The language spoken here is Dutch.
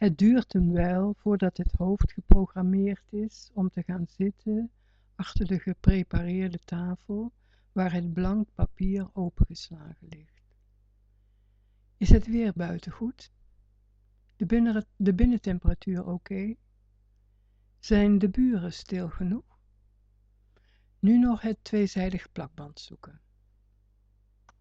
Het duurt hem wel voordat het hoofd geprogrammeerd is om te gaan zitten achter de geprepareerde tafel waar het blank papier opengeslagen ligt. Is het weer buiten goed? De, binnen, de binnentemperatuur oké? Zijn de buren stil genoeg? Nu nog het tweezijdig plakband zoeken.